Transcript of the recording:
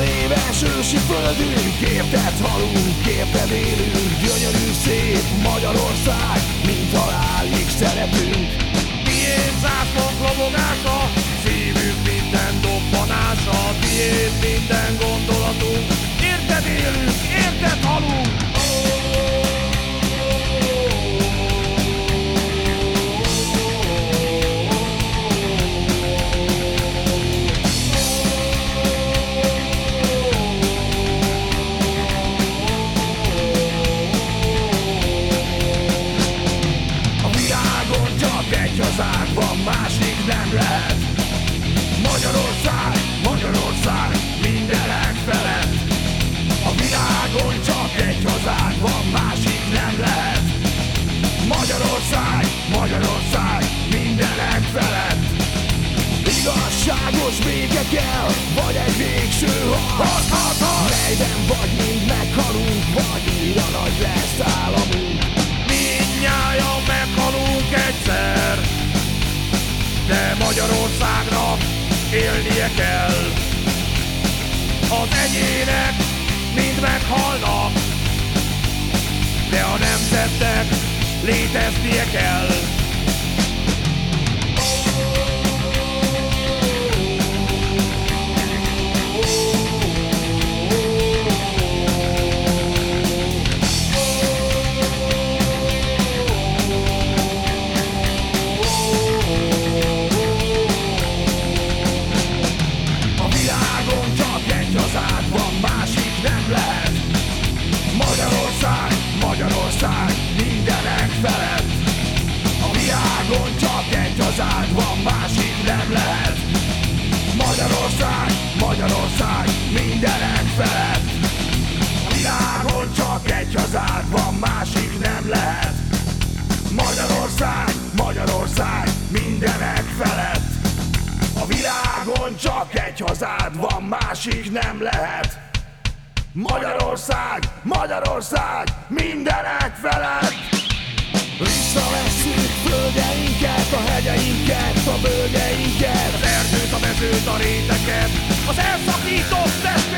Közös ősi földünk, érted halunk, érted élünk. Gyönyörű szép Magyarország, mint halálig szeretünk. Tiéd zászlónk Vége kell, vagy egy végső harc. Melyben vagy mind meghalunk, vagy újra nagy lesz államunk Mindnyájan meghalunk egyszer de Magyarországnak élnie kell. Az egyének mind meghalnak, de a nemzetnek léteznie kell. Magyarország, Magyarország mindenek felett. Világon csak egy hazád van, másik nem lehet. Magyarország, Magyarország mindenek felett. A világon csak egy hazád van, másik nem lehet. Magyarország, Magyarország mindenek felett. Visszavesszük földeinket, a hegyeinket, erdőt, a réteket, az elszakított testvéreket